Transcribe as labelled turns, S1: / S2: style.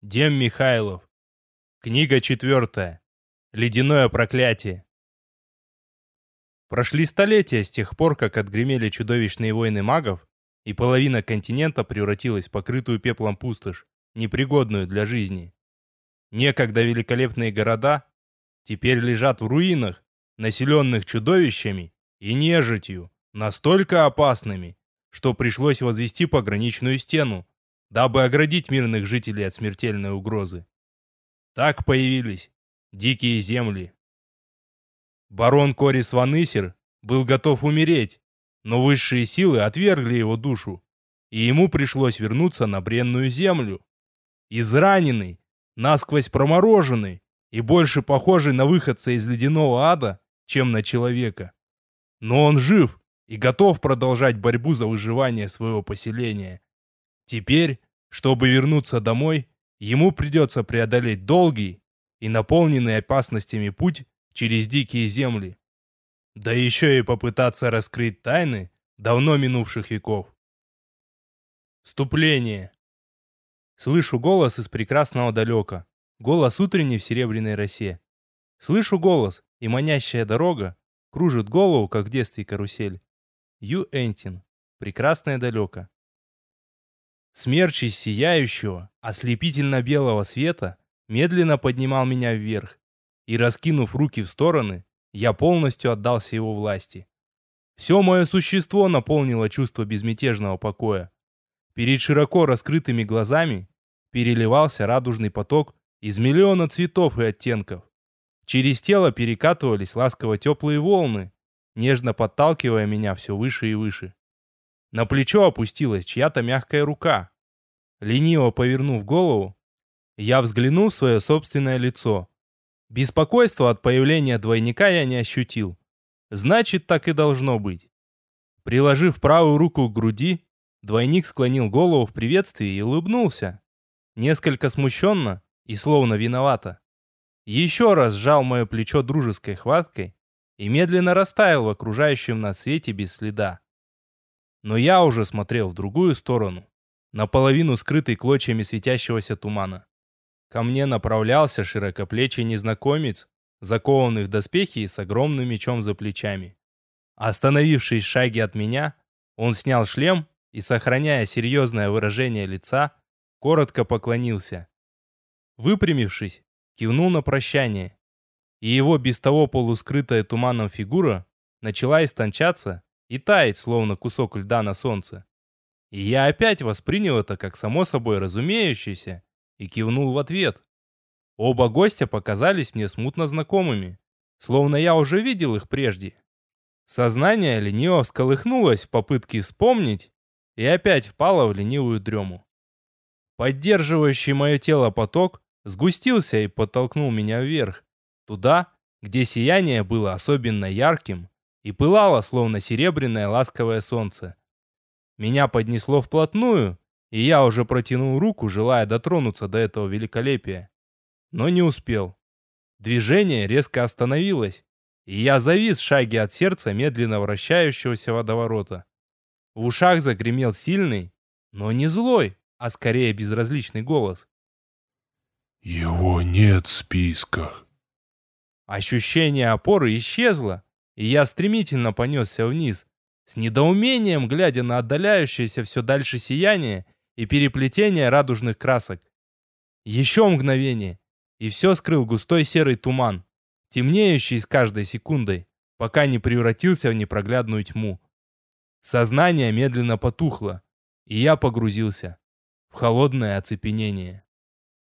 S1: Дем Михайлов. Книга четвертая. Ледяное проклятие. Прошли столетия с тех пор, как отгремели чудовищные войны магов, и половина континента превратилась в покрытую пеплом пустошь, непригодную для жизни. Некогда великолепные города теперь лежат в руинах, населенных чудовищами и нежитью, настолько опасными, что пришлось возвести пограничную стену, дабы оградить мирных жителей от смертельной угрозы. Так появились дикие земли. Барон Корис Ванысер был готов умереть, но высшие силы отвергли его душу, и ему пришлось вернуться на бренную землю. Израненный, насквозь промороженный и больше похожий на выходца из ледяного ада, чем на человека. Но он жив и готов продолжать борьбу за выживание своего поселения. Теперь, чтобы вернуться домой, ему придется преодолеть долгий и наполненный опасностями путь через дикие земли. Да еще и попытаться раскрыть тайны давно минувших веков. Вступление. Слышу голос из прекрасного далека. Голос утренний в серебряной росе. Слышу голос, и манящая дорога кружит голову, как в детстве карусель. Ю Энтин. Прекрасное далеко. Смерч из сияющего, ослепительно-белого света медленно поднимал меня вверх, и, раскинув руки в стороны, я полностью отдался его власти. Все мое существо наполнило чувство безмятежного покоя. Перед широко раскрытыми глазами переливался радужный поток из миллиона цветов и оттенков. Через тело перекатывались ласково теплые волны, нежно подталкивая меня все выше и выше. На плечо опустилась чья-то мягкая рука. Лениво повернув голову, я взглянул в свое собственное лицо. Беспокойства от появления двойника я не ощутил. Значит, так и должно быть. Приложив правую руку к груди, двойник склонил голову в приветствии и улыбнулся. Несколько смущенно и словно виновато. Еще раз сжал мое плечо дружеской хваткой и медленно растаял в окружающем нас свете без следа. Но я уже смотрел в другую сторону, наполовину скрытый клочьями светящегося тумана. Ко мне направлялся широкоплечий незнакомец, закованный в доспехи и с огромным мечом за плечами. Остановившись в шаге от меня, он снял шлем и, сохраняя серьезное выражение лица, коротко поклонился. Выпрямившись, кивнул на прощание и его без того полускрытая туманом фигура начала истончаться и таять, словно кусок льда на солнце. И я опять воспринял это как само собой разумеющееся и кивнул в ответ. Оба гостя показались мне смутно знакомыми, словно я уже видел их прежде. Сознание лениво всколыхнулось в попытке вспомнить и опять впало в ленивую дрему. Поддерживающий мое тело поток сгустился и подтолкнул меня вверх, Туда, где сияние было особенно ярким и пылало, словно серебряное ласковое солнце. Меня поднесло вплотную, и я уже протянул руку, желая дотронуться до этого великолепия. Но не успел. Движение резко остановилось, и я завис в шаге от сердца медленно вращающегося водоворота. В ушах загремел сильный, но не злой, а скорее безразличный голос.
S2: «Его нет в списках.
S1: Ощущение опоры исчезло, и я стремительно понесся вниз, с недоумением глядя на отдаляющееся все дальше сияние и переплетение радужных красок. Еще мгновение, и все скрыл густой серый туман, темнеющий с каждой секундой, пока не превратился в непроглядную тьму. Сознание медленно потухло, и я погрузился в холодное оцепенение.